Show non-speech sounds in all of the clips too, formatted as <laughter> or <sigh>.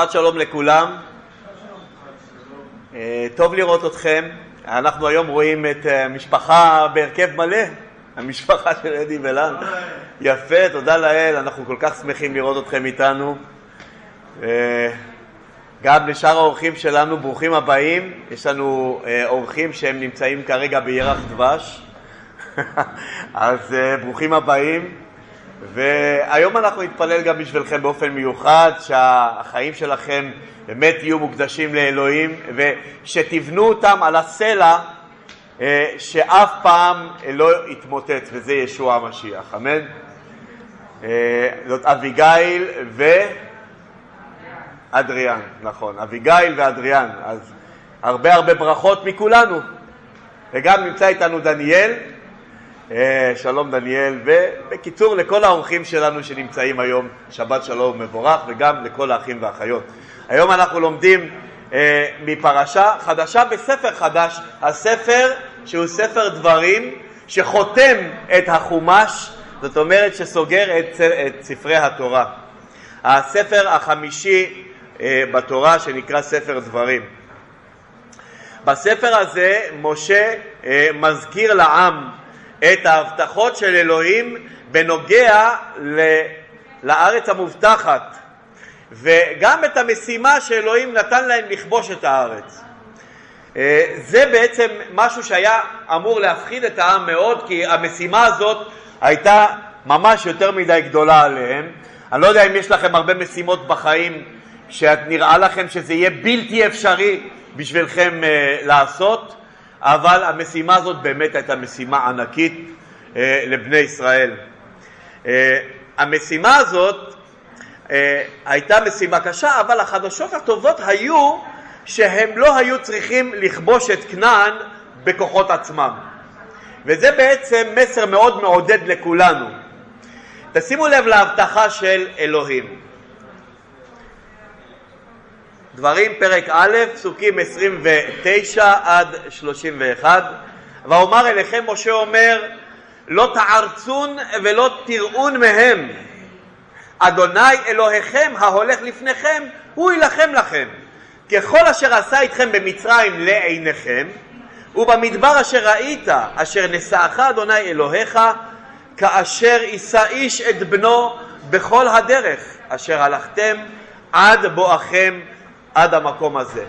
שבת שלום לכולם. אה, טוב לראות אתכם. אנחנו היום רואים את המשפחה בהרכב מלא, <laughs> המשפחה של אדי ולן. יפה, תודה לאל, אנחנו כל כך שמחים לראות אתכם איתנו. אה, גם לשאר האורחים שלנו, ברוכים הבאים. יש לנו אה, אורחים שהם נמצאים כרגע בירח דבש, <laughs> אז ברוכים הבאים. והיום אנחנו נתפלל גם בשבילכם באופן מיוחד, שהחיים שלכם באמת יהיו מוקדשים לאלוהים, ושתבנו אותם על הסלע אה, שאף פעם לא יתמוטט, וזה ישוע המשיח, אמן? אה, זאת אביגיל ואדריאן, נכון, אביגיל ואדריאן, אז הרבה הרבה ברכות מכולנו, וגם נמצא איתנו דניאל, שלום דניאל, ובקיצור לכל האורחים שלנו שנמצאים היום, שבת שלום ומבורך, וגם לכל האחים והאחיות. היום אנחנו לומדים אה, מפרשה חדשה בספר חדש, הספר שהוא ספר דברים שחותם את החומש, זאת אומרת שסוגר את, את ספרי התורה. הספר החמישי אה, בתורה שנקרא ספר דברים. בספר הזה משה אה, מזכיר לעם את ההבטחות של אלוהים בנוגע לארץ המובטחת וגם את המשימה שאלוהים נתן להם לכבוש את הארץ. אה, זה בעצם משהו שהיה אמור להפחיד את העם מאוד כי המשימה הזאת הייתה ממש יותר מדי גדולה עליהם. אני לא יודע אם יש לכם הרבה משימות בחיים שנראה לכם שזה יהיה בלתי אפשרי בשבילכם uh, לעשות, אבל המשימה הזאת באמת הייתה משימה ענקית אה, לבני ישראל. אה, המשימה הזאת אה, הייתה משימה קשה, אבל החדשות הטובות היו שהם לא היו צריכים לכבוש את כנען בכוחות עצמם. וזה בעצם מסר מאוד מעודד לכולנו. תשימו לב להבטחה של אלוהים. דברים פרק א', פסוקים 29 עד 31. ואומר אליכם, משה אומר, לא תערצון ולא תראון מהם. אדוני אלוהיכם ההולך לפניכם, הוא יילחם לכם. ככל אשר עשה איתכם במצרים לעיניכם, ובמדבר אשר ראית, אשר נשאך אדוני אלוהיך, כאשר יישא איש את בנו בכל הדרך אשר הלכתם עד בואכם עד המקום הזה.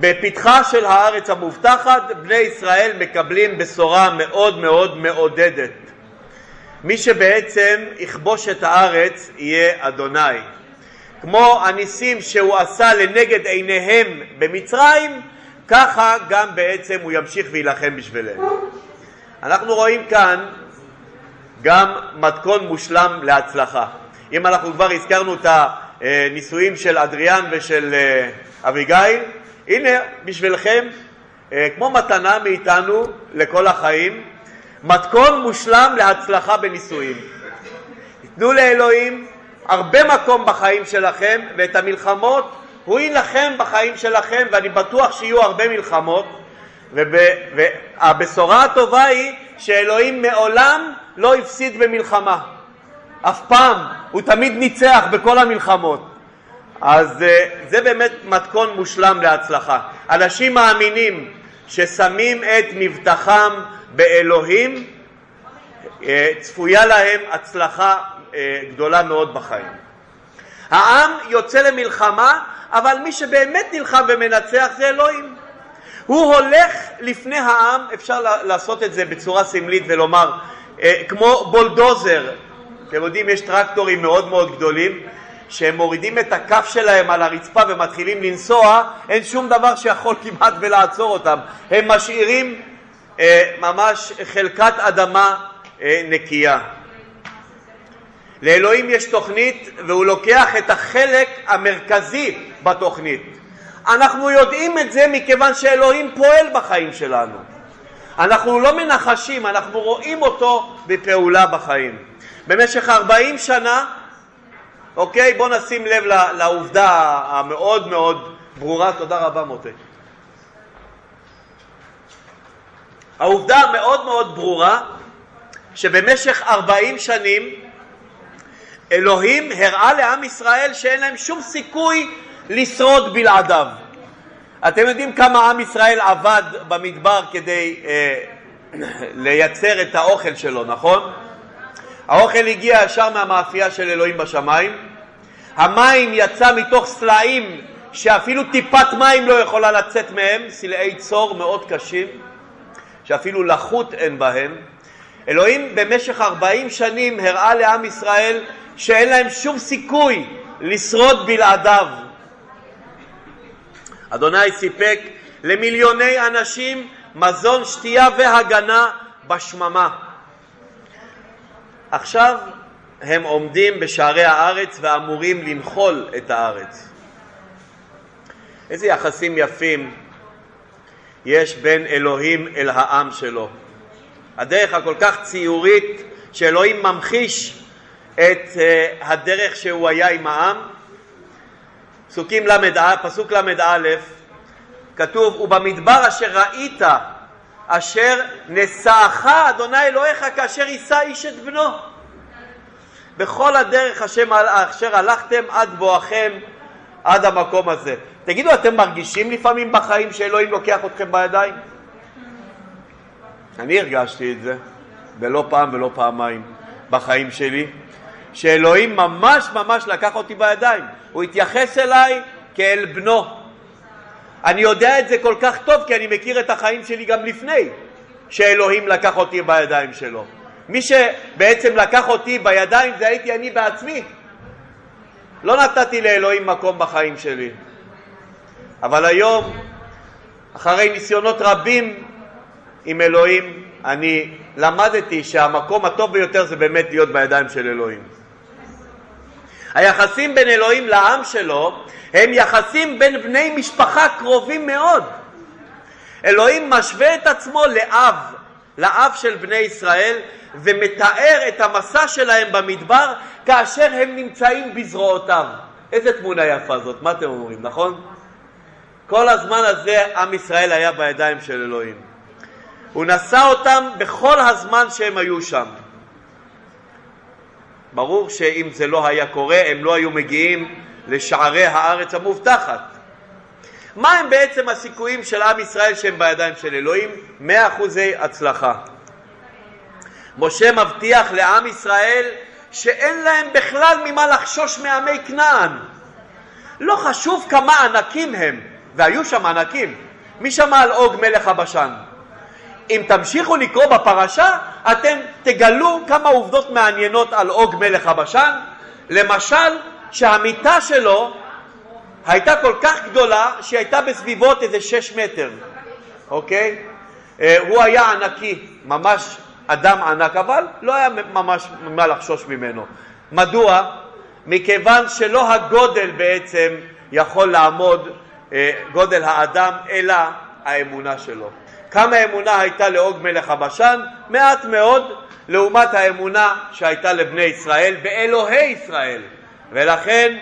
בפתחה של הארץ המובטחת בני ישראל מקבלים בשורה מאוד מאוד מעודדת. מי שבעצם יכבוש את הארץ יהיה אדוני. כמו הניסים שהוא עשה לנגד עיניהם במצרים, ככה גם בעצם הוא ימשיך ויילחם בשבילם. אנחנו רואים כאן גם מתכון מושלם להצלחה. אם אנחנו כבר הזכרנו את הנישואים של אדריאן ושל אה, אביגיל, הנה בשבילכם, אה, כמו מתנה מאיתנו לכל החיים, מתכון מושלם להצלחה בנישואים. תנו לאלוהים הרבה מקום בחיים שלכם, ואת המלחמות הוא יילחם בחיים שלכם, ואני בטוח שיהיו הרבה מלחמות, והבשורה הטובה היא שאלוהים מעולם לא הפסיד במלחמה. אף פעם. הוא תמיד ניצח בכל המלחמות. אז אה, זה באמת מתכון מושלם להצלחה. אנשים מאמינים ששמים את מבטחם באלוהים, אה, צפויה להם הצלחה אה, גדולה מאוד בחיים. העם יוצא למלחמה, אבל מי שבאמת נלחם ומנצח זה אלוהים. הוא הולך לפני העם, אפשר לעשות את זה בצורה סמלית ולומר, כמו בולדוזר, אתם יודעים, יש טרקטורים מאוד מאוד גדולים שהם מורידים את הכף שלהם על הרצפה ומתחילים לנסוע, אין שום דבר שיכול כמעט ולעצור אותם. הם משאירים אה, ממש חלקת אדמה אה, נקייה. לאלוהים יש תוכנית והוא לוקח את החלק המרכזי בתוכנית. אנחנו יודעים את זה מכיוון שאלוהים פועל בחיים שלנו. אנחנו לא מנחשים, אנחנו רואים אותו בפעולה בחיים. במשך 40 שנה אוקיי? בואו נשים לב לעובדה המאוד מאוד ברורה. תודה רבה מוטה. העובדה המאוד מאוד ברורה שבמשך 40 שנים אלוהים הראה לעם ישראל שאין להם שום סיכוי לשרוד בלעדיו. אתם יודעים כמה עם ישראל עבד במדבר כדי אה, <coughs> לייצר את האוכל שלו, נכון? האוכל הגיע ישר מהמאפייה של אלוהים בשמיים, המים יצא מתוך סלעים שאפילו טיפת מים לא יכולה לצאת מהם, סלעי צור מאוד קשים, שאפילו לחות אין בהם. אלוהים במשך ארבעים שנים הראה לעם ישראל שאין להם שום סיכוי לשרוד בלעדיו. אדוני סיפק למיליוני אנשים מזון, שתייה והגנה בשממה. עכשיו הם עומדים בשערי הארץ ואמורים לנחול את הארץ. איזה יחסים יפים יש בין אלוהים אל העם שלו. הדרך הכל כך ציורית שאלוהים ממחיש את uh, הדרך שהוא היה עם העם. פסוקים למד, פסוק ל"א כתוב, ובמדבר אשר ראית אשר נשאך אדוני אלוהיך כאשר יישא איש את בנו. בכל הדרך השם אשר הלכתם עד בואכם עד המקום הזה. תגידו, אתם מרגישים לפעמים בחיים שאלוהים לוקח אתכם בידיים? אני הרגשתי את זה, ולא פעם ולא פעמיים בחיים שלי, שאלוהים ממש ממש לקח אותי בידיים. הוא התייחס אליי כאל בנו. אני יודע את זה כל כך טוב כי אני מכיר את החיים שלי גם לפני שאלוהים לקח אותי בידיים שלו. מי שבעצם לקח אותי בידיים זה הייתי אני בעצמי. לא נתתי לאלוהים מקום בחיים שלי. אבל היום, אחרי ניסיונות רבים עם אלוהים, אני למדתי שהמקום הטוב ביותר זה באמת להיות בידיים של אלוהים. היחסים בין אלוהים לעם שלו הם יחסים בין בני משפחה קרובים מאוד. אלוהים משווה את עצמו לאב, לאב של בני ישראל, ומתאר את המסע שלהם במדבר כאשר הם נמצאים בזרועותיו. איזה תמונה יפה זאת, מה אתם אומרים, נכון? כל הזמן הזה עם ישראל היה בידיים של אלוהים. הוא נשא אותם בכל הזמן שהם היו שם. ברור שאם זה לא היה קורה, הם לא היו מגיעים לשערי הארץ המובטחת. מה הם בעצם הסיכויים של עם ישראל שהם בידיים של אלוהים? מאה אחוזי הצלחה. משה מבטיח לעם ישראל שאין להם בכלל ממה לחשוש מעמי כנען. לא חשוב כמה ענקים הם, והיו שם ענקים. מי שמע על אוג מלך הבשן? אם תמשיכו לקרוא בפרשה, אתם תגלו כמה עובדות מעניינות על אוג מלך הבשן. למשל, שהמיטה שלו הייתה כל כך גדולה שהיא הייתה בסביבות איזה שש מטר, אוקיי? אה, הוא היה ענקי, ממש אדם ענק, אבל לא היה ממש מה לחשוש ממנו. מדוע? מכיוון שלא הגודל בעצם יכול לעמוד אה, גודל האדם, אלא האמונה שלו. כמה אמונה הייתה לאוג מלך הבשן? מעט מאוד, לעומת האמונה שהייתה לבני ישראל באלוהי ישראל, ולכן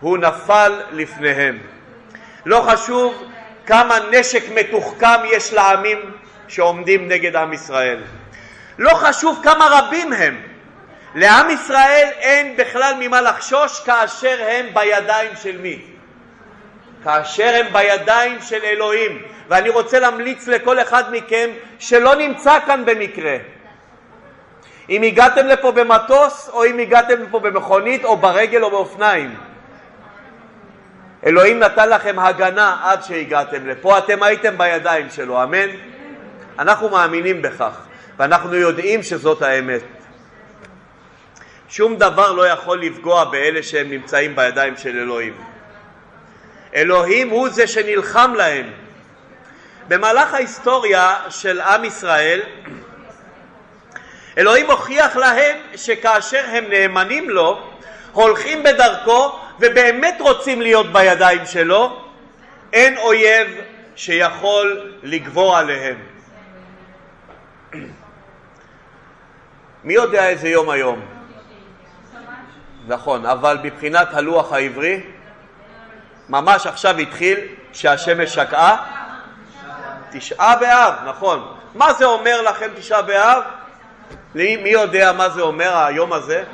הוא נפל לפניהם. לא חשוב כמה נשק מתוחכם יש לעמים שעומדים נגד עם ישראל. לא חשוב כמה רבים הם. לעם ישראל אין בכלל ממה לחשוש כאשר הם בידיים של מי? כאשר הם בידיים של אלוהים. ואני רוצה להמליץ לכל אחד מכם שלא נמצא כאן במקרה. אם הגעתם לפה במטוס או אם הגעתם לפה במכונית או ברגל או באופניים. אלוהים נתן לכם הגנה עד שהגעתם לפה, אתם הייתם בידיים שלו, אמן? אנחנו מאמינים בכך, ואנחנו יודעים שזאת האמת. שום דבר לא יכול לפגוע באלה שהם נמצאים בידיים של אלוהים. אלוהים הוא זה שנלחם להם. במהלך ההיסטוריה של עם ישראל, אלוהים הוכיח להם שכאשר הם נאמנים לו, הולכים בדרכו ובאמת רוצים להיות בידיים שלו, אין אויב שיכול לגבור עליהם. מי יודע איזה יום היום? נכון, אבל מבחינת הלוח העברי, ממש עכשיו התחיל שהשמש שקעה? תשעה באב, נכון. מה זה אומר לכם תשעה באב? מי יודע מה זה אומר היום הזה?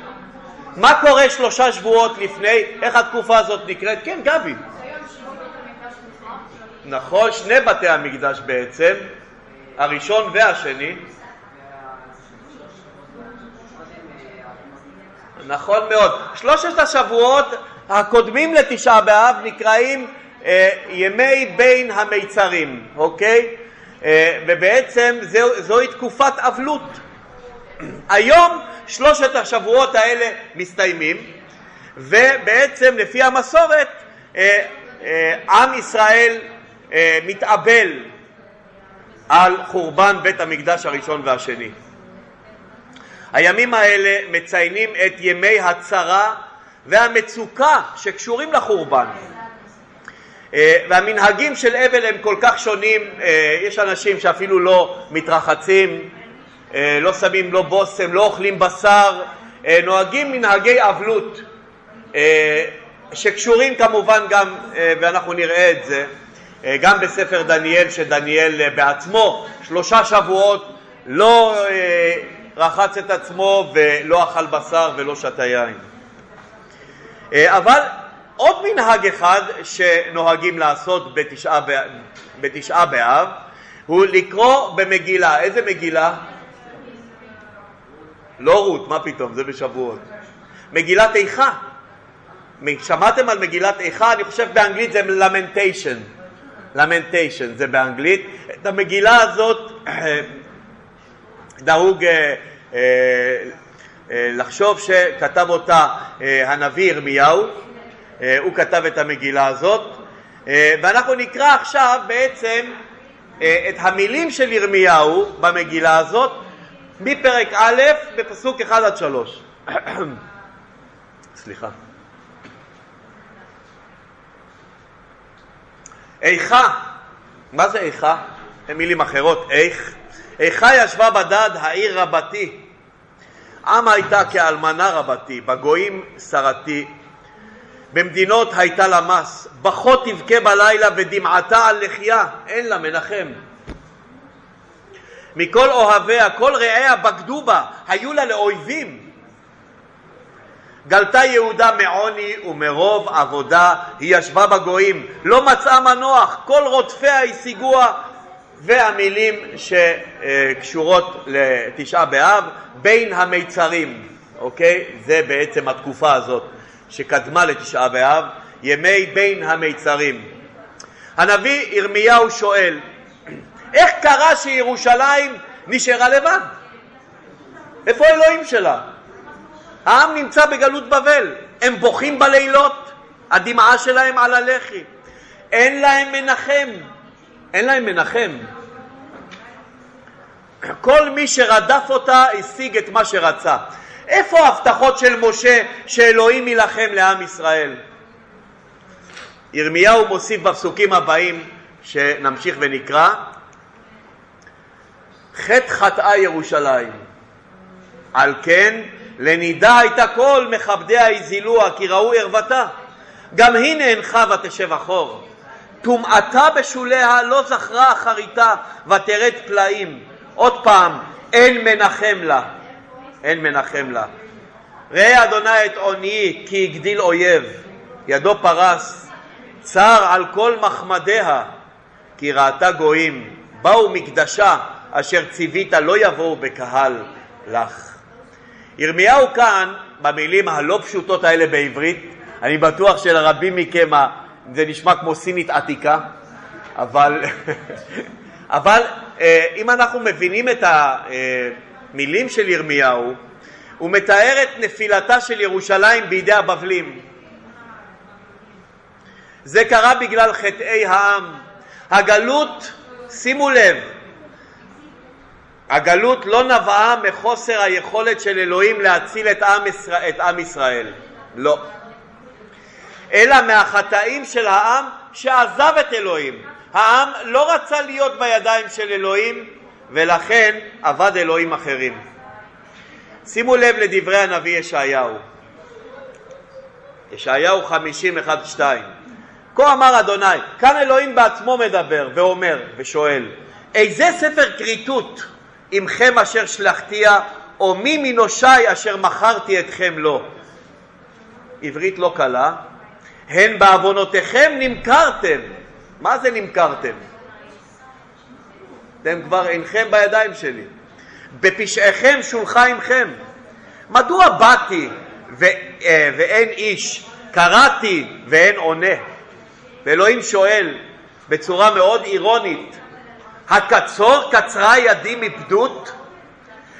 מה קורה שלושה שבועות לפני? איך התקופה הזאת נקראת? כן, גבי. נכון, שני בתי המקדש בעצם, הראשון והשני. נכון מאוד. שלושת השבועות הקודמים לתשעה באב נקראים ימי בין המיצרים, אוקיי? אה, ובעצם זו, זוהי תקופת אבלות. היום שלושת השבועות האלה מסתיימים, ובעצם לפי המסורת אה, אה, עם ישראל אה, מתאבל על חורבן בית המקדש הראשון והשני. הימים האלה מציינים את ימי הצרה והמצוקה שקשורים לחורבן. והמנהגים של אבל הם כל כך שונים, יש אנשים שאפילו לא מתרחצים, לא שמים לא בושם, לא אוכלים בשר, נוהגים מנהגי אבלות שקשורים כמובן גם, ואנחנו נראה את זה, אה, גם בספר דניאל, שדניאל אה, בעצמו שלושה שבועות לא אה, רחץ את עצמו ולא אכל בשר ולא שתה יין. אבל עוד מנהג אחד שנוהגים לעשות בתשעה, בתשעה באב הוא לקרוא במגילה. איזה מגילה? לא רות, מה פתאום, זה בשבועות. מגילת איכה. שמעתם על מגילת איכה? אני חושב באנגלית זה למנטיישן. למנטיישן, זה באנגלית. את המגילה הזאת <clears throat> נהוג אה, אה, אה, לחשוב שכתב אותה הנביא ירמיהו, הוא כתב את המגילה הזאת, ואנחנו נקרא עכשיו בעצם את המילים של ירמיהו במגילה הזאת מפרק א' בפסוק 1 עד 3. <coughs> סליחה. איכה, מה זה איכה? במילים אחרות, איך? איכה ישבה בדד העיר רבתי, עם הייתה כאלמנה רבתי, בגויים שרתי, במדינות הייתה לה מס, בכות תבכה בלילה ודמעתה על לחייה, אין לה מנחם. מכל אוהביה, כל רעיה בגדו בה, היו לה לאויבים. גלתה יהודה מעוני ומרוב עבודה. היא ישבה בגויים, לא מצאה מנוח, כל רודפיה השיגוה, והמילים שקשורות לתשעה באב, בין המיצרים, אוקיי? זה בעצם התקופה הזאת שקדמה לתשעה באב, ימי בין המיצרים. הנביא ירמיהו שואל, איך קרה שירושלים נשארה לבד? איפה האלוהים שלה? העם נמצא בגלות בבל, הם בוכים בלילות, הדמעה שלהם על הלחי. אין להם מנחם, אין להם מנחם. כל מי שרדף אותה השיג את מה שרצה. איפה ההבטחות של משה שאלוהים יילחם לעם ישראל? ירמיהו מוסיף בפסוקים הבאים שנמשיך ונקרא חטא חטאה ירושלים. על כן לנידה הייתה כל מכבדיה הזילוה כי ראו ערוותה. גם היא נאנחה ותשב אחור. טומאתה בשוליה לא זכרה אחריתה ותרד פלאים. עוד פעם אין מנחם לה אין מנחם לה. ראה אדוני את עוניי כי הגדיל אויב ידו פרס צר על כל מחמדיה כי ראתה גויים באו מקדשה אשר ציווית לא יבואו בקהל לך. ירמיהו כאן, במילים הלא פשוטות האלה בעברית, אני בטוח שלרבים מכם זה נשמע כמו סינית עתיקה, אבל, <laughs> אבל אה, אם אנחנו מבינים את המילים של ירמיהו, הוא מתאר את נפילתה של ירושלים בידי הבבלים. זה קרה בגלל חטאי העם. הגלות, שימו לב, הגלות לא נבעה מחוסר היכולת של אלוהים להציל את עם, ישראל, את עם ישראל, לא. אלא מהחטאים של העם שעזב את אלוהים. העם לא רצה להיות בידיים של אלוהים ולכן עבד אלוהים אחרים. שימו לב לדברי הנביא ישעיהו. ישעיהו 50, 1-2 כה אמר אדוני, כאן אלוהים בעצמו מדבר ואומר ושואל איזה ספר כריתות עמכם אשר שלחתיה, או מי מנושי אשר מכרתי אתכם לו. עברית לא קלה, הן בעוונותיכם נמכרתם. מה זה נמכרתם? אתם כבר אינכם בידיים שלי. בפשעיכם שולחה עמכם. מדוע באתי ו, אה, ואין איש, קראתי ואין עונה? ואלוהים שואל בצורה מאוד אירונית, הקצור קצרה ידי מפדות,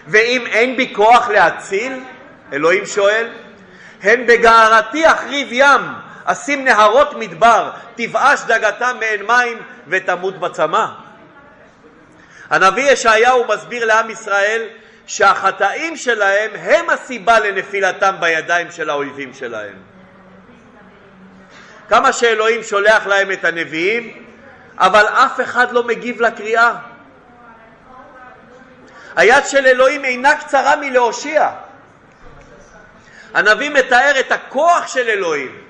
ואם אין בי כוח להציל? אלוהים שואל. הן בגערתי אחריב ים, אשים נהרות מדבר, תבאש דגתם מעין מים ותמות בצמא. הנביא ישעיהו מסביר לעם ישראל שהחטאים שלהם הם הסיבה לנפילתם בידיים של האויבים שלהם. כמה שאלוהים שולח להם את הנביאים, אבל אף אחד לא מגיב לקריאה. היד של אלוהים אינה קצרה מלהושיע. הנביא מתאר את הכוח של אלוהים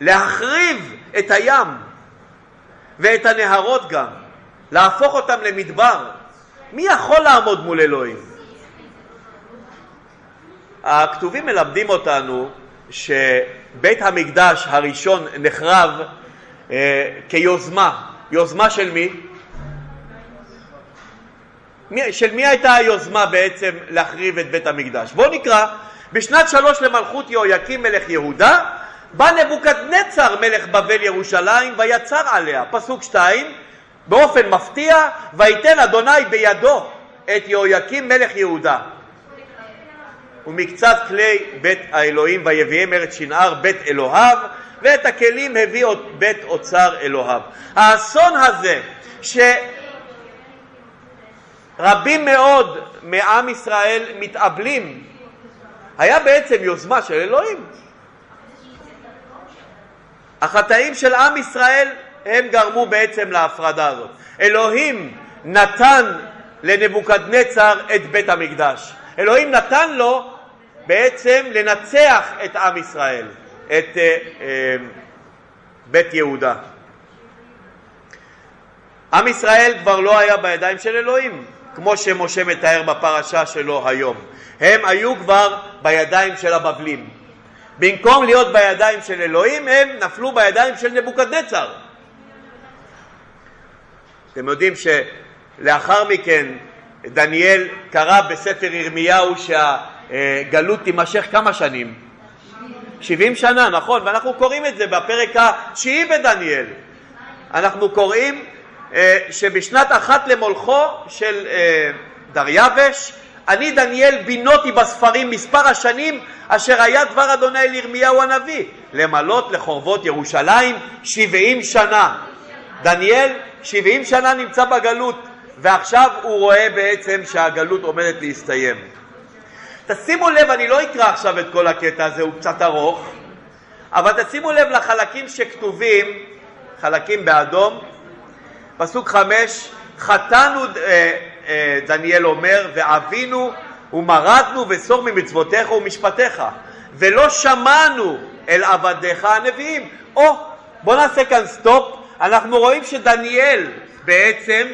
להחריב את הים ואת הנהרות גם, להפוך אותם למדבר. מי יכול לעמוד מול אלוהים? הכתובים מלמדים אותנו שבית המקדש הראשון נחרב אה, כיוזמה. יוזמה של מי? מי? של מי הייתה היוזמה בעצם להחריב את בית המקדש? בואו נקרא, בשנת שלוש למלכות יהויקים מלך יהודה, בא נבוקדנצר מלך בבל ירושלים ויצר עליה. פסוק שתיים, באופן מפתיע, ויתן אדוני בידו את יהויקים מלך יהודה. ומקצת כלי בית האלוהים ויביאם ארץ שנער בית אלוהיו ואת הכלים הביא בית אוצר אלוהיו. האסון הזה שרבים מאוד מעם ישראל מתאבלים היה בעצם יוזמה של אלוהים. החטאים של עם ישראל הם גרמו בעצם להפרדה הזאת. אלוהים נתן לנבוקדנצר את בית המקדש. אלוהים נתן לו בעצם לנצח את עם ישראל, את uh, uh, בית יהודה. עם ישראל כבר לא היה בידיים של אלוהים, כמו שמשה מתאר בפרשה שלו היום. הם היו כבר בידיים של הבבלים. במקום להיות בידיים של אלוהים, הם נפלו בידיים של נבוקדנצר. אתם יודעים שלאחר מכן דניאל קרא בספר ירמיהו שהגלות תימשך כמה שנים? 70 שנה, נכון, ואנחנו קוראים את זה בפרק התשיעי בדניאל. אנחנו קוראים אה, שבשנת אחת למולכו של אה, דריווש אני דניאל בינותי בספרים מספר השנים אשר היה דבר אדוני לירמיהו הנביא למלות לחורבות ירושלים שבעים שנה. דניאל שבעים שנה נמצא בגלות ועכשיו הוא רואה בעצם שהגלות עומדת להסתיים. תשימו לב, אני לא אקרא עכשיו את כל הקטע הזה, הוא קצת ארוך, אבל תשימו לב לחלקים שכתובים, חלקים באדום, פסוק חמש, חטאנו אה, אה, דניאל אומר, ואבינו ומרדנו וסור ממצוותיך ומשפטיך, ולא שמענו אל עבדיך הנביאים. או, בואו נעשה כאן סטופ, אנחנו רואים שדניאל בעצם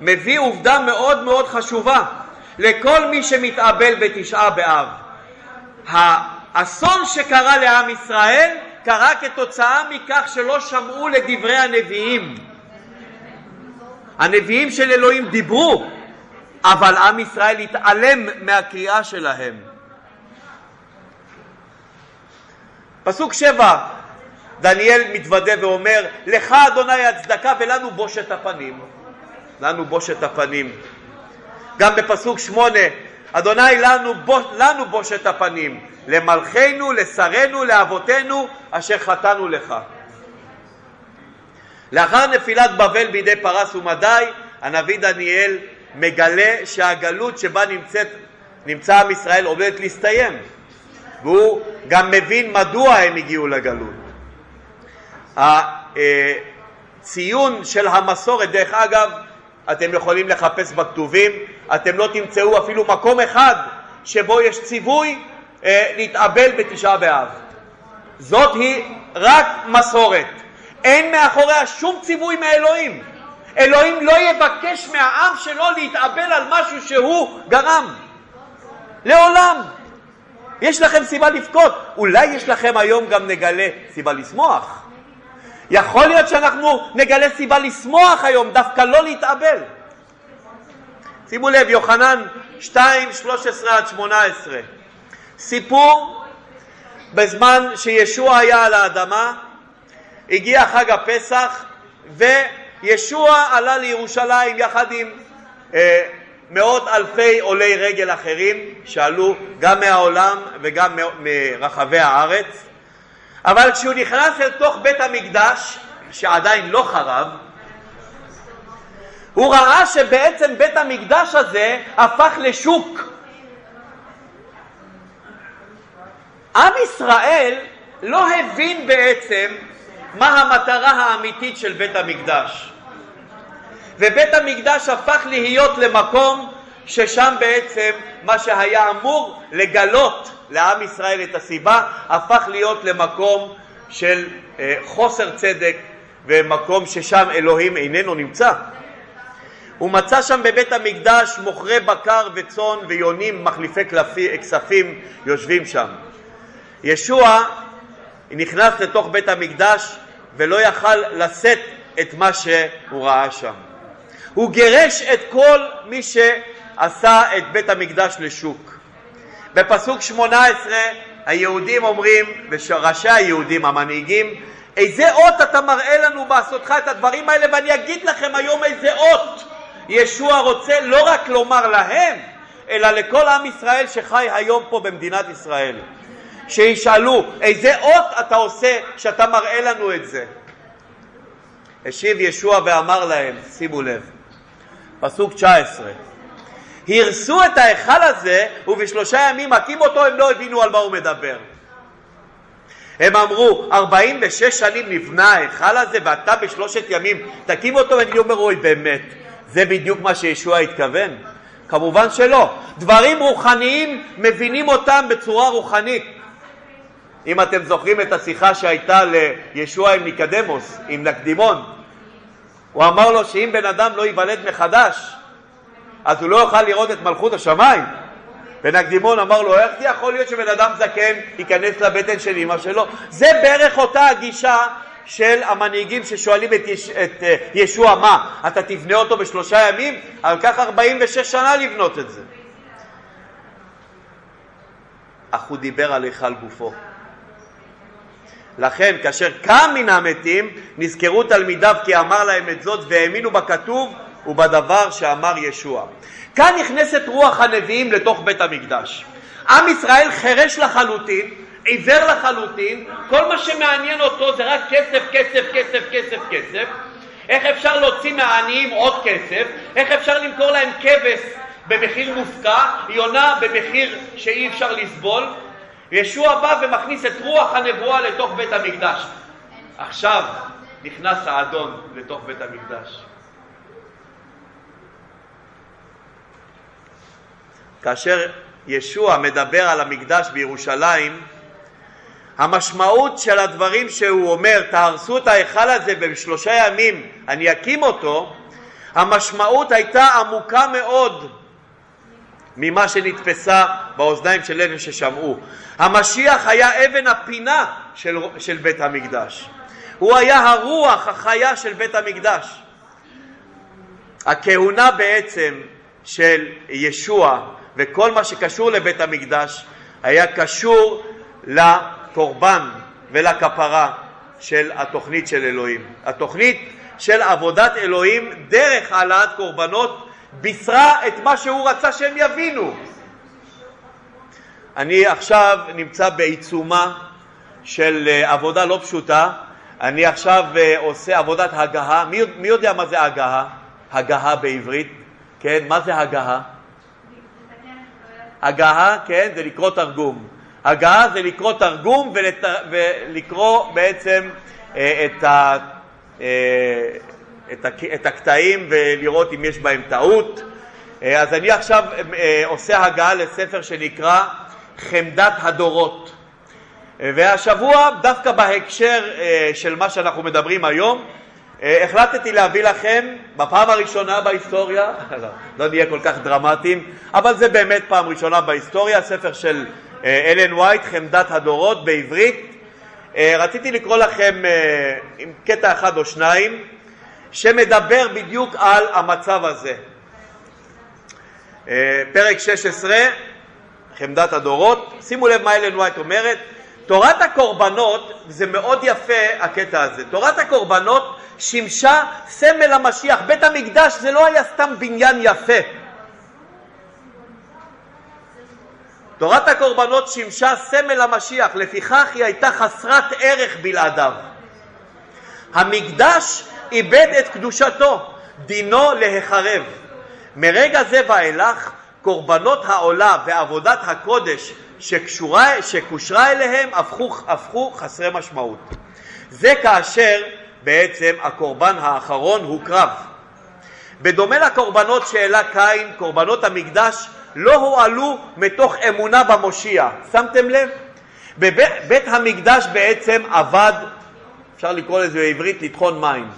מביא עובדה מאוד מאוד חשובה לכל מי שמתאבל בתשעה באב. האסון שקרה לעם ישראל קרה כתוצאה מכך שלא שמעו לדברי הנביאים. הנביאים של אלוהים דיברו, אבל עם ישראל התעלם מהקריאה שלהם. פסוק שבע, דניאל מתוודה ואומר, לך אדוני הצדקה ולנו בושת הפנים. לנו בושת הפנים. גם בפסוק שמונה, אדוני לנו, בוש, לנו בושת הפנים, למלכנו, לשרנו, לאבותינו, אשר חטאנו לך. לאחר נפילת בבל בידי פרס ומדי, הנביא דניאל מגלה שהגלות שבה נמצאת, נמצא עם ישראל עומדת להסתיים, והוא גם מבין מדוע הם הגיעו לגלות. הציון של המסורת, דרך אגב, אתם יכולים לחפש בכתובים, אתם לא תמצאו אפילו מקום אחד שבו יש ציווי אה, להתאבל בתשעה באב. זאת היא רק מסורת. אין מאחוריה שום ציווי מאלוהים. אלוהים לא יבקש מהעם שלו להתאבל על משהו שהוא גרם. לעולם. יש לכם סיבה לבכות, אולי יש לכם היום גם נגלה סיבה לשמוח. יכול להיות שאנחנו נגלה סיבה לשמוח היום, דווקא לא להתאבל. שימו לב, יוחנן 2, 13 עד 18. סיפור בזמן שישוע היה על האדמה, הגיע חג הפסח וישוע עלה לירושלים יחד עם אה, מאות אלפי עולי רגל אחרים שעלו גם מהעולם וגם מרחבי הארץ אבל כשהוא נכנס אל תוך בית המקדש שעדיין לא חרב הוא ראה שבעצם בית המקדש הזה הפך לשוק עם ישראל לא הבין בעצם מה המטרה האמיתית של בית המקדש. ובית המקדש הפך להיות למקום ששם בעצם מה שהיה אמור לגלות לעם ישראל את הסיבה, הפך להיות למקום של אה, חוסר צדק ומקום ששם אלוהים איננו נמצא. הוא מצא שם בבית המקדש מוכרי בקר וצאן ויונים מחליפי כספים יושבים שם. ישוע נכנס לתוך בית המקדש ולא יכל לשאת את מה שהוא ראה שם. הוא גירש את כל מי שעשה את בית המקדש לשוק. בפסוק 18 היהודים אומרים, וראשי היהודים, המנהיגים, איזה אות אתה מראה לנו בעשותך את הדברים האלה ואני אגיד לכם היום איזה אות ישוע רוצה לא רק לומר להם, אלא לכל עם ישראל שחי היום פה במדינת ישראל. שישאלו איזה אות אתה עושה כשאתה מראה לנו את זה? השיב ישוע ואמר להם, שימו לב, פסוק 19 הרסו את ההיכל הזה ובשלושה ימים מכים אותו, הם לא הבינו על מה הוא מדבר. הם אמרו, 46 שנים נבנה ההיכל הזה ואתה בשלושת ימים תקים אותו, ואני אומר, אוי באמת, זה בדיוק מה שישוע התכוון? כמובן שלא. דברים רוחניים מבינים אותם בצורה רוחנית. אם אתם זוכרים את השיחה שהייתה לישוע עם ניקדמוס, עם נקדימון, הוא אמר לו שאם בן אדם לא ייוולד מחדש, אז הוא לא יוכל לראות את מלכות השמיים. ונקדימון אמר לו, איך זה יכול להיות שבן אדם זקן ייכנס לבטן של אמא שלו? זה בערך אותה הגישה של המנהיגים ששואלים את, יש, את uh, ישוע, מה, אתה תבנה אותו בשלושה ימים? אבל קח 46 שנה לבנות את זה. אך הוא דיבר על היכל גופו. לכן כאשר קם מן המתים נזכרו תלמידיו כי אמר להם את זאת והאמינו בכתוב ובדבר שאמר ישוע. כאן נכנסת רוח הנביאים לתוך בית המקדש. עם ישראל חירש לחלוטין, עיוור לחלוטין, כל מה שמעניין אותו זה רק כסף, כסף, כסף, כסף, כסף. איך אפשר להוציא מהעניים עוד כסף? איך אפשר למכור להם כבש במחיר מופקע, יונה במחיר שאי אפשר לסבול? וישוע בא ומכניס את רוח הנבואה לתוך בית המקדש. עכשיו נכנס האדון לתוך בית המקדש. כאשר ישוע מדבר על המקדש בירושלים, המשמעות של הדברים שהוא אומר, תהרסו את ההיכל הזה בשלושה ימים, אני אקים אותו, המשמעות הייתה עמוקה מאוד ממה שנתפסה באוזניים של אלה ששמעו. המשיח היה אבן הפינה של, של בית המקדש. הוא היה הרוח החיה של בית המקדש. הכהונה בעצם של ישוע וכל מה שקשור לבית המקדש היה קשור לקורבן ולכפרה של התוכנית של אלוהים. התוכנית של עבודת אלוהים דרך העלאת קורבנות בישרה את מה שהוא רצה שהם יבינו. אני עכשיו נמצא בעיצומה של אה, עבודה לא פשוטה, אני עכשיו אה, עושה עבודת הגהה, מי, מי יודע מה זה הגהה? הגהה בעברית, כן, מה זה הגהה? הגהה, כן, זה לקרוא תרגום. הגהה זה לקרוא תרגום ולת... ולקרוא בעצם אה, את, ה... את, ה... את הקטעים ולראות אם יש בהם טעות. אז אני עכשיו עושה הגהה לספר שנקרא חמדת הדורות. והשבוע, דווקא בהקשר אה, של מה שאנחנו מדברים היום, אה, החלטתי להביא לכם בפעם הראשונה בהיסטוריה, <laughs> לא, נהיה כל כך דרמטיים, אבל זה באמת פעם ראשונה בהיסטוריה, ספר של אה, אלן וייט, חמדת הדורות בעברית. אה, רציתי לקרוא לכם אה, עם קטע אחד או שניים שמדבר בדיוק על המצב הזה. פרק 16, חמדת הדורות, שימו לב מה אלן וייט אומרת, תורת הקורבנות, זה מאוד יפה הקטע הזה, תורת הקורבנות שימשה סמל המשיח, בית המקדש זה לא היה סתם בניין יפה, תורת הקורבנות שימשה סמל המשיח, לפיכך היא הייתה חסרת ערך בלעדיו. המקדש איבד את קדושתו, דינו להיחרב. מרגע זה ואילך קורבנות העולה ועבודת הקודש שקשורה, שקושרה אליהם הפכו, הפכו חסרי משמעות. זה כאשר בעצם הקורבן האחרון הוקרב. בדומה לקורבנות שהעלה קין, קורבנות המקדש לא הועלו מתוך אמונה במושיע. שמתם לב? בבית המקדש בעצם עבד, אפשר לקרוא לזה בעברית, לטחון מים.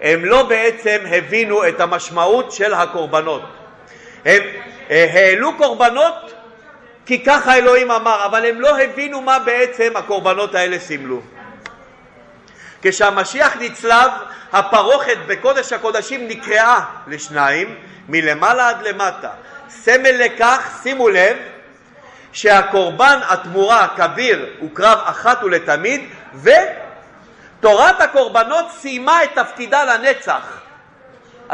הם לא בעצם הבינו את המשמעות של הקורבנות. הם אה, העלו קורבנות כי ככה אלוהים אמר, אבל הם לא הבינו מה בעצם הקורבנות האלה סימלו. כשהמשיח נצלב, הפרוכת בקודש הקודשים נקרעה לשניים, מלמעלה עד למטה. סמל לכך, שימו לב, שהקורבן, התמורה, כביר, הוקרב אחת ולתמיד, ותורת הקורבנות סיימה את תפקידה לנצח.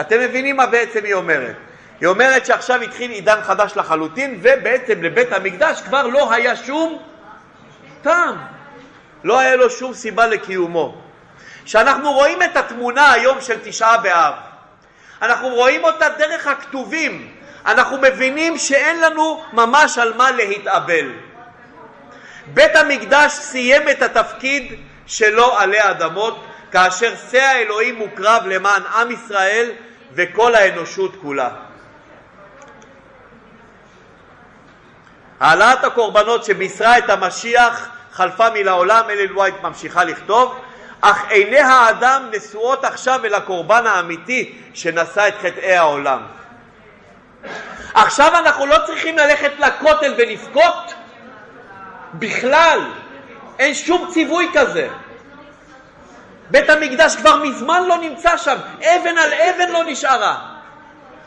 אתם מבינים מה בעצם היא אומרת? היא אומרת שעכשיו התחיל עידן חדש לחלוטין, ובעצם לבית המקדש כבר לא היה שום טעם. לא היה לו שום סיבה לקיומו. כשאנחנו רואים את התמונה היום של תשעה באב, אנחנו רואים אותה דרך הכתובים, אנחנו מבינים שאין לנו ממש על מה להתאבל. בית המקדש סיים את התפקיד שלו עלי אדמות, כאשר שא האלוהים מוקרב למען עם ישראל וכל האנושות כולה. העלאת הקורבנות שבישרה את המשיח חלפה מן העולם, אלל וייט ממשיכה לכתוב, אך עיני האדם נשואות עכשיו אל הקורבן האמיתי שנשא את חטאי העולם. עכשיו אנחנו לא צריכים ללכת לכותל ולבכות בכלל, אין שום ציווי כזה. בית המקדש כבר מזמן לא נמצא שם, אבן על אבן לא נשארה.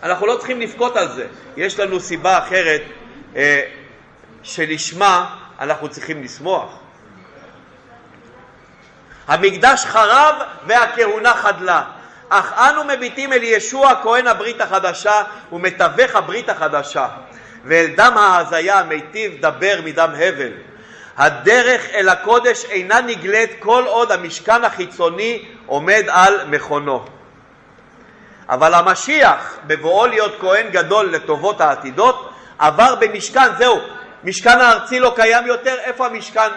אנחנו לא צריכים לבכות על זה, יש לנו סיבה אחרת אה, שלשמה אנחנו צריכים לשמוח. המקדש חרב והכהונה חדלה. אך אנו מביטים אל ישוע כהן הברית החדשה ומתווך הברית החדשה ואל דם ההזיה המיטיב דבר מדם הבל. הדרך אל הקודש אינה נגלית כל עוד המשכן החיצוני עומד על מכונו. אבל המשיח, בבואו להיות כהן גדול לטובות העתידות, עבר במשכן, זהו, משכן הארצי לא קיים יותר, איפה המשכן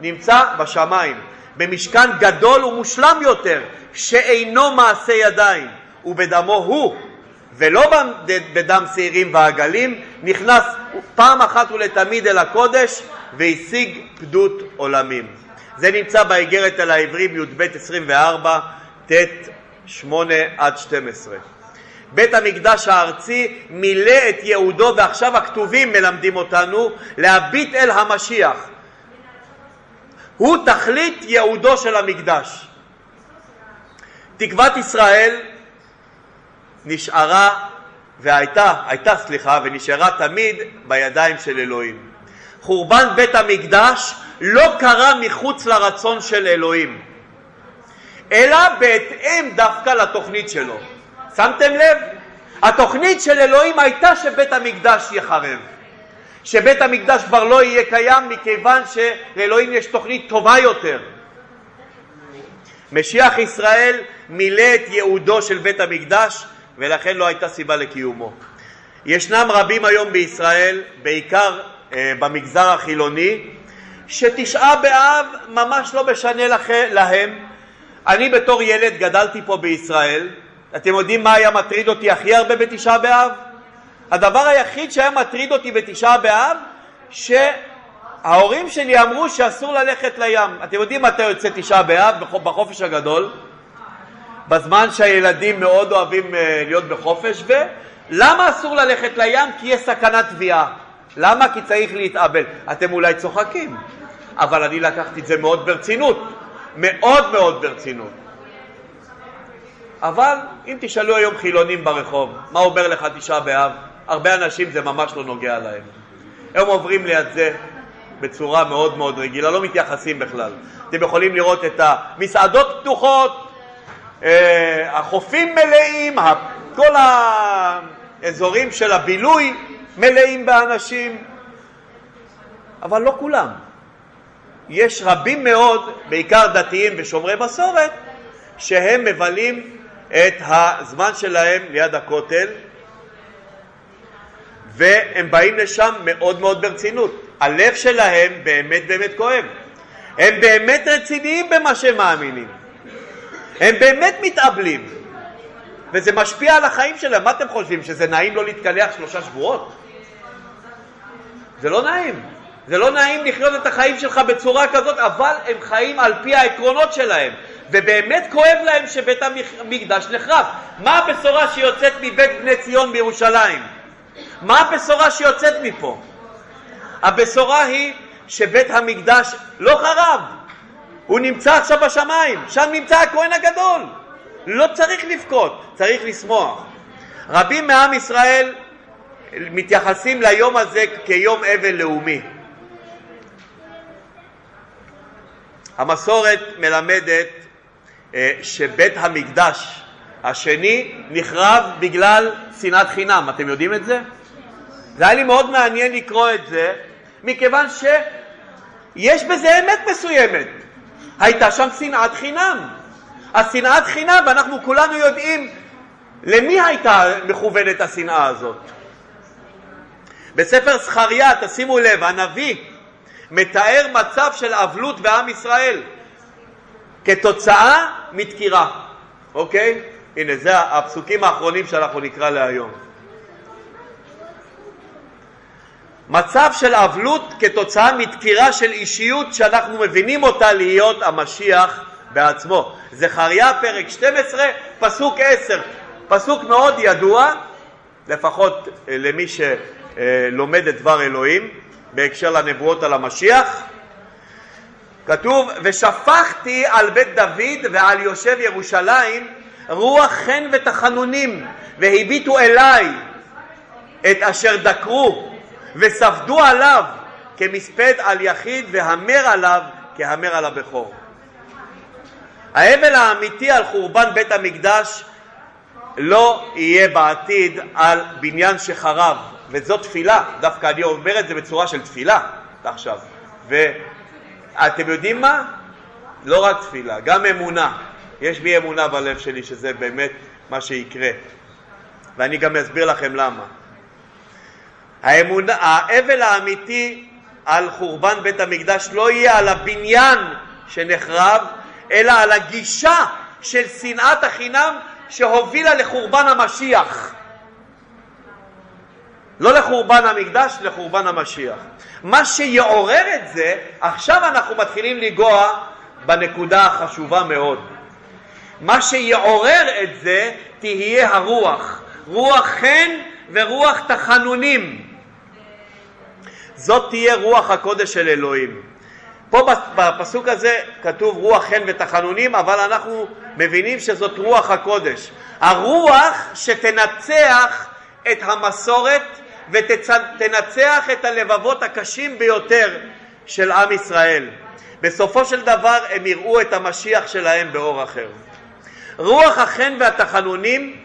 נמצא? בשמיים. במשכן גדול ומושלם יותר, שאינו מעשה ידיים, ובדמו הוא, ולא בדם שעירים ועגלים, נכנס פעם אחת ולתמיד אל הקודש והשיג פדות עולמים. זה נמצא באיגרת אל העברים י"ב 24, ט 8 עד 12. בית המקדש הארצי מילא את ייעודו ועכשיו הכתובים מלמדים אותנו להביט אל המשיח הוא תכלית ייעודו של המקדש. תקוות ישראל נשארה והייתה, הייתה סליחה, ונשארה תמיד בידיים של אלוהים. חורבן בית המקדש לא קרה מחוץ לרצון של אלוהים, אלא בהתאם דווקא לתוכנית שלו. שמתם לב? התוכנית של אלוהים הייתה שבית המקדש יחרב. שבית המקדש כבר לא יהיה קיים מכיוון שלאלוהים יש תוכנית טובה יותר. משיח ישראל מילא את ייעודו של בית המקדש ולכן לא הייתה סיבה לקיומו. ישנם רבים היום בישראל, בעיקר אה, במגזר החילוני, שתשעה באב ממש לא משנה להם. אני בתור ילד גדלתי פה בישראל, אתם יודעים מה היה מטריד אותי הכי הרבה בתשעה באב? הדבר היחיד שהיה מטריד אותי בתשעה באב, שההורים שלי אמרו שאסור ללכת לים. אתם יודעים מתי יוצא תשעה באב בחופש הגדול? בזמן שהילדים מאוד אוהבים אה, להיות בחופש, ולמה אסור ללכת לים? כי יש סכנת טביעה. למה? כי צריך להתאבל. אתם אולי צוחקים, אבל אני לקחתי את זה מאוד ברצינות, מאוד מאוד ברצינות. אבל אם תשאלו היום חילונים ברחוב, מה אומר לך תשעה באב? הרבה אנשים זה ממש לא נוגע להם. הם עוברים ליד זה בצורה מאוד מאוד רגילה, לא מתייחסים בכלל. אתם יכולים לראות את המסעדות פתוחות, אה, החופים מלאים, כל האזורים של הבילוי מלאים באנשים, אבל לא כולם. יש רבים מאוד, בעיקר דתיים ושומרי מסורת, שהם מבלים את הזמן שלהם ליד הכותל והם באים לשם מאוד מאוד ברצינות. הלב שלהם באמת באמת כואב. הם באמת רציניים במה שהם מאמינים. הם באמת מתאבלים. וזה משפיע על החיים שלהם. מה אתם חושבים, שזה נעים לא להתקלח שלושה שבועות? זה לא נעים. זה לא נעים לחיות את החיים שלך בצורה כזאת, אבל הם חיים על פי העקרונות שלהם. ובאמת כואב להם שבית המקדש נחרב. מה הבשורה שיוצאת מבית בני ציון בירושלים? מה הבשורה שיוצאת מפה? הבשורה היא שבית המקדש לא חרב, הוא נמצא עכשיו בשמיים, שם נמצא הכהן הגדול. לא צריך לבכות, צריך לשמוח. רבים מעם ישראל מתייחסים ליום הזה כיום אבל לאומי. המסורת מלמדת אה, שבית המקדש השני נחרב בגלל שנאת חינם. אתם יודעים את זה? זה היה לי מאוד מעניין לקרוא את זה, מכיוון שיש בזה אמת מסוימת. הייתה שם שנאת חינם. השנאת חינם, ואנחנו כולנו יודעים למי הייתה מכוונת השנאה הזאת. בספר זכריה, תשימו לב, הנביא מתאר מצב של אבלות בעם ישראל כתוצאה מדקירה, אוקיי? הנה, זה הפסוקים האחרונים שאנחנו נקרא להיום. מצב של אבלות כתוצאה מדקירה של אישיות שאנחנו מבינים אותה להיות המשיח בעצמו. זכריה פרק 12 פסוק 10, פסוק מאוד ידוע, לפחות אה, למי שלומד את דבר אלוהים בהקשר לנבואות על המשיח. כתוב ושפכתי על בית דוד ועל יושב ירושלים רוח חן ותחנונים והביטו אליי את אשר דקרו וספדו עליו כמספד על יחיד והמר עליו כהמר על הבכור. האבל האמיתי על חורבן בית המקדש לא יהיה בעתיד על בניין שחרב, וזו תפילה, דווקא אני אומר את זה בצורה של תפילה עכשיו. ואתם יודעים מה? לא רק תפילה, גם אמונה. יש בי אמונה בלב שלי שזה באמת מה שיקרה, ואני גם אסביר לכם למה. האמונה, האבל האמיתי על חורבן בית המקדש לא יהיה על הבניין שנחרב, אלא על הגישה של שנאת החינם שהובילה לחורבן המשיח. לא לחורבן המקדש, לחורבן המשיח. מה שיעורר את זה, עכשיו אנחנו מתחילים לנגוע בנקודה החשובה מאוד. מה שיעורר את זה תהיה הרוח, רוח חן ורוח תחנונים. זאת תהיה רוח הקודש של אלוהים. פה בפסוק הזה כתוב רוח חן ותחנונים, אבל אנחנו מבינים שזאת רוח הקודש. הרוח שתנצח את המסורת ותנצח את הלבבות הקשים ביותר של עם ישראל. בסופו של דבר הם יראו את המשיח שלהם באור אחר. רוח החן והתחנונים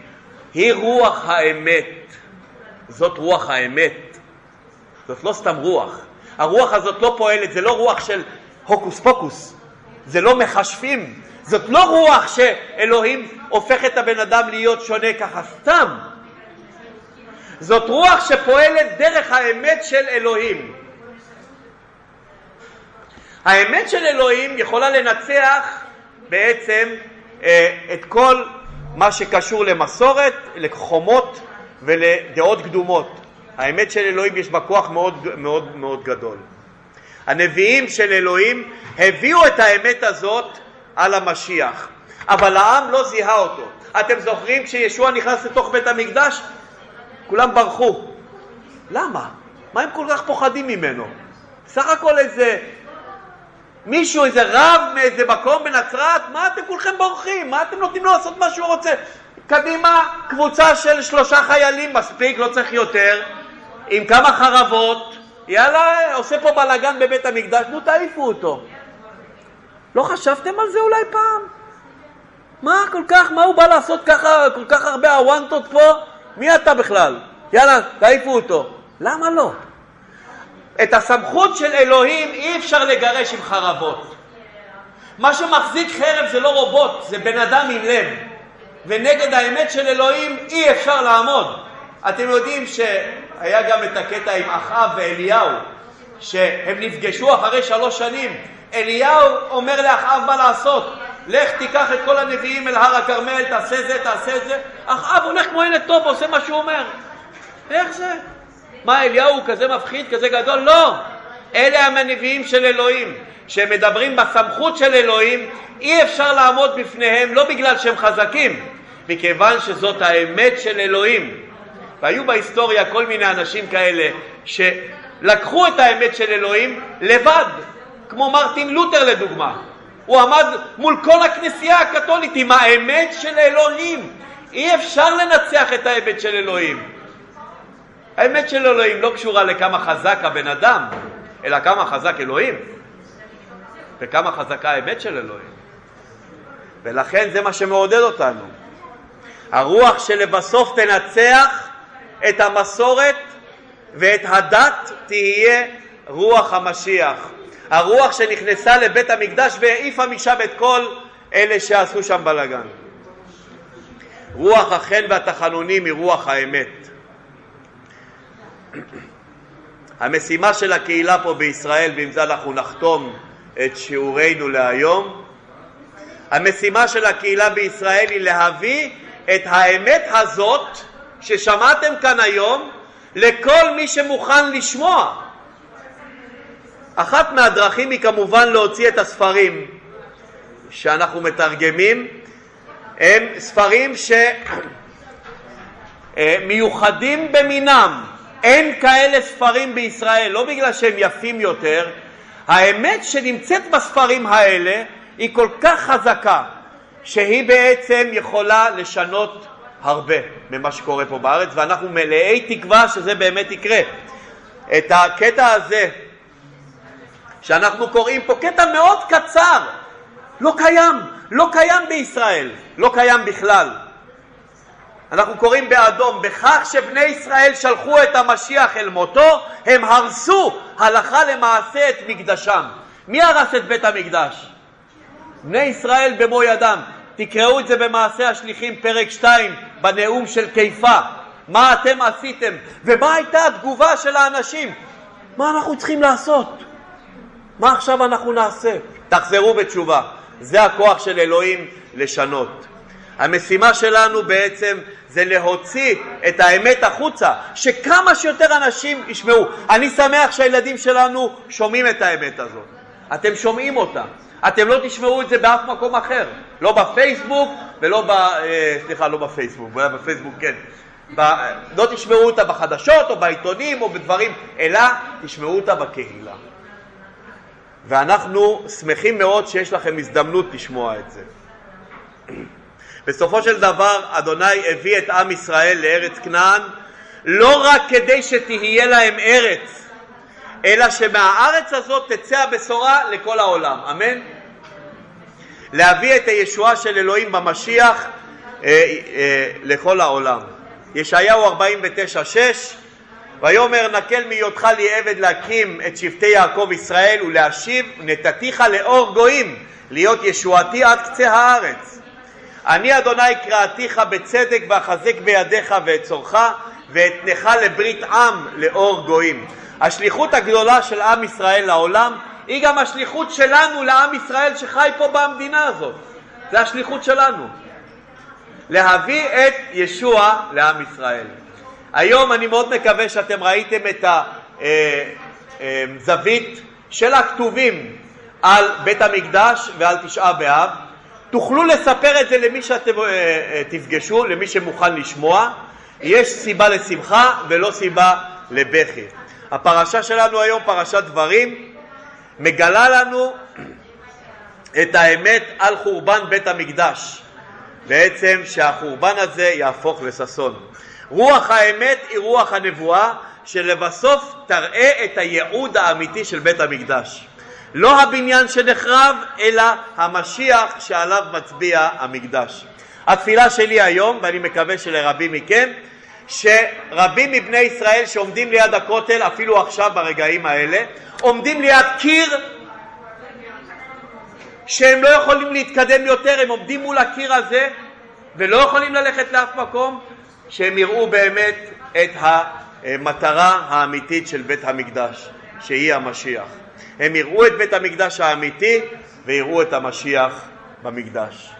היא רוח האמת. זאת רוח האמת. זאת לא סתם רוח. הרוח הזאת לא פועלת, זה לא רוח של הוקוס פוקוס, זה לא מכשפים, זאת לא רוח שאלוהים הופך את הבן אדם להיות שונה ככה סתם. זאת רוח שפועלת דרך האמת של אלוהים. האמת של אלוהים יכולה לנצח בעצם אה, את כל מה שקשור למסורת, לחומות ולדעות קדומות. האמת של אלוהים יש בה כוח מאוד מאוד מאוד גדול. הנביאים של אלוהים הביאו את האמת הזאת על המשיח, אבל העם לא זיהה אותו. אתם זוכרים כשישוע נכנס לתוך בית המקדש? כולם ברחו. למה? מה הם כל כך פוחדים ממנו? סך הכל איזה מישהו, איזה רב מאיזה מקום בנצרת, מה אתם כולכם בורחים? מה אתם נותנים לו לעשות מה שהוא רוצה? קדימה, קבוצה של שלושה חיילים, מספיק, לא צריך יותר, עם כמה חרבות, יאללה, עושה פה בלאגן בבית המקדש, נו תעיפו אותו. לא חשבתם על זה אולי פעם? מה כל כך, מה הוא בא לעשות ככה, כל כך הרבה הוואנטות פה? מי אתה בכלל? יאללה, תעיפו אותו. למה לא? את הסמכות של אלוהים אי אפשר לגרש עם חרבות. מה שמחזיק חרב זה לא רובוט, זה בן אדם עם לב. ונגד האמת של אלוהים אי אפשר לעמוד. אתם יודעים שהיה גם את הקטע עם אחאב ואליהו, שהם נפגשו אחרי שלוש שנים. אליהו אומר לאחאב מה לעשות, לך תיקח את כל הנביאים אל הר הכרמל, תעשה זה, תעשה זה. אחאב הולך כמו ילד טוב, עושה מה שהוא אומר. איך זה? מה, אליהו כזה מפחיד, כזה גדול? לא. אלה הם הנביאים של אלוהים, שמדברים בסמכות של אלוהים, אי אפשר לעמוד בפניהם לא בגלל שהם חזקים, מכיוון שזאת האמת של אלוהים. והיו בהיסטוריה כל מיני אנשים כאלה שלקחו את האמת של אלוהים לבד, כמו מרטין לותר לדוגמה. הוא עמד מול כל הכנסייה הקתולית עם האמת של אלוהים. אי אפשר לנצח את האמת של אלוהים. האמת של אלוהים לא קשורה לכמה חזק הבן אדם, אלא כמה חזק אלוהים, וכמה חזקה האמת של אלוהים. ולכן זה מה שמעודד אותנו. הרוח שלבסוף תנצח את המסורת ואת הדת תהיה רוח המשיח. הרוח שנכנסה לבית המקדש והעיפה משם את כל אלה שעשו שם בלאגן. רוח החן והתחנונים היא רוח האמת. <clears throat> המשימה של הקהילה פה בישראל, ועם זה אנחנו נחתום את שיעורנו להיום, המשימה של הקהילה בישראל היא להביא את האמת הזאת ששמעתם כאן היום לכל מי שמוכן לשמוע. אחת מהדרכים היא כמובן להוציא את הספרים שאנחנו מתרגמים, הם ספרים שמיוחדים במינם, אין כאלה ספרים בישראל, לא בגלל שהם יפים יותר, האמת שנמצאת בספרים האלה היא כל כך חזקה, שהיא בעצם יכולה לשנות הרבה ממה שקורה פה בארץ, ואנחנו מלאי תקווה שזה באמת יקרה. את הקטע הזה שאנחנו קוראים פה, קטע מאוד קצר, לא קיים, לא קיים בישראל, לא קיים בכלל. אנחנו קוראים באדום, בכך שבני ישראל שלחו את המשיח אל מותו, הם הרסו הלכה למעשה את מקדשם. מי הרס את בית המקדש? בני ישראל במו ידם. תקראו את זה במעשה השליחים, פרק 2, בנאום של קיפה. מה אתם עשיתם? ומה הייתה התגובה של האנשים? מה אנחנו צריכים לעשות? מה עכשיו אנחנו נעשה? תחזרו בתשובה. זה הכוח של אלוהים לשנות. המשימה שלנו בעצם זה להוציא את האמת החוצה, שכמה שיותר אנשים ישמעו. אני שמח שהילדים שלנו שומעים את האמת הזאת. אתם שומעים אותה. אתם לא תשמעו את זה באף מקום אחר. לא בפייסבוק ולא ב... אה, סליחה, לא בפייסבוק, בפייסבוק כן. ב... לא תשמעו אותה בחדשות או בעיתונים או בדברים, אלא תשמעו אותה בקהילה. ואנחנו שמחים מאוד שיש לכם הזדמנות לשמוע את זה. בסופו של דבר אדוני הביא את עם ישראל לארץ כנען לא רק כדי שתהיה להם ארץ, אלא שמהארץ הזאת תצא הבשורה לכל העולם, אמן? להביא את הישועה של אלוהים במשיח אה, אה, לכל העולם. ישעיהו 49:6 ויאמר נקל מהיותך לי עבד להקים את שבטי יעקב ישראל ולהשיב נתתיך לאור גויים להיות ישועתי עד קצה הארץ אני אדוני קראתיך בצדק ואחזק בידיך ואצורך ואתנך לברית עם לאור גויים. השליחות הגדולה של עם ישראל לעולם היא גם השליחות שלנו לעם ישראל שחי פה במדינה הזאת. זה השליחות שלנו. להביא את ישוע לעם ישראל. היום אני מאוד מקווה שאתם ראיתם את הזווית אה, אה, של הכתובים על בית המקדש ועל תשעה באב. תוכלו לספר את זה למי שאתם אה, תפגשו, למי שמוכן לשמוע. יש סיבה לשמחה ולא סיבה לבכי. הפרשה שלנו היום, פרשת דברים, מגלה לנו את האמת על חורבן בית המקדש. בעצם שהחורבן הזה יהפוך לששון. רוח האמת היא רוח הנבואה שלבסוף תראה את הייעוד האמיתי של בית המקדש. לא הבניין שנחרב, אלא המשיח שעליו מצביע המקדש. התפילה שלי היום, ואני מקווה שלרבים מכם, שרבים מבני ישראל שעומדים ליד הכותל, אפילו עכשיו ברגעים האלה, עומדים ליד קיר שהם לא יכולים להתקדם יותר, הם עומדים מול הקיר הזה ולא יכולים ללכת לאף מקום, שהם יראו באמת את המטרה האמיתית של בית המקדש, שהיא המשיח. הם יראו את בית המקדש האמיתי ויראו את המשיח במקדש.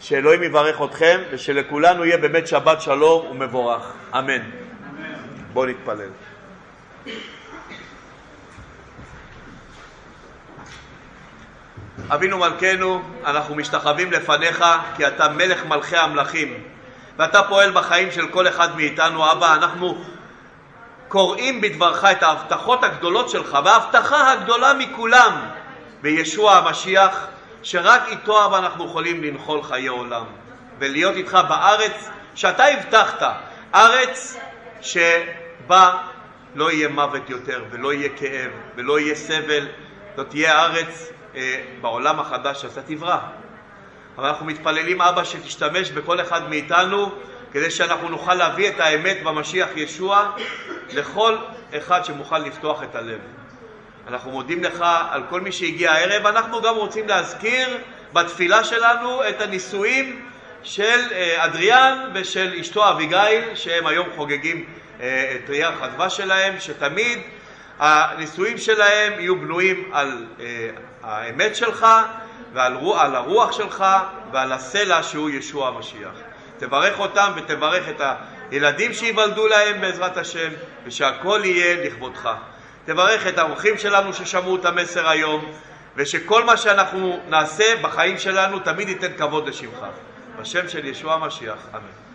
שאלוהים יברך אתכם ושלכולנו יהיה באמת שבת שלום ומבורך. אמן. בואו נתפלל. אבינו מלכנו, אנחנו משתחווים לפניך כי אתה מלך מלכי המלכים ואתה פועל בחיים של כל אחד מאיתנו, אבא. אנחנו קוראים בדברך את ההבטחות הגדולות שלך וההבטחה הגדולה מכולם בישוע המשיח שרק איתו אבל אנחנו יכולים לנחול חיי עולם ולהיות איתך בארץ שאתה הבטחת, ארץ שבה לא יהיה מוות יותר ולא יהיה כאב ולא יהיה סבל, זאת תהיה ארץ אה, בעולם החדש שאתה תברא. אבל אנחנו מתפללים אבא שתשתמש בכל אחד מאיתנו כדי שאנחנו נוכל להביא את האמת במשיח ישוע לכל אחד שמוכן לפתוח את הלב. אנחנו מודים לך על כל מי שהגיע הערב. אנחנו גם רוצים להזכיר בתפילה שלנו את הנישואים של אה, אדריאן ושל אשתו אביגיל, שהם היום חוגגים אה, את ריח הדבש שלהם, שתמיד הנישואים שלהם יהיו בנויים על אה, האמת שלך ועל הרוח שלך ועל הסלע שהוא ישוע המשיח. תברך אותם ותברך את הילדים שייוולדו להם בעזרת השם ושהכל יהיה לכבודך. תברך את האורחים שלנו ששמעו את המסר היום, ושכל מה שאנחנו נעשה בחיים שלנו תמיד ייתן כבוד לשמך. בשם של ישוע המשיח, אמן.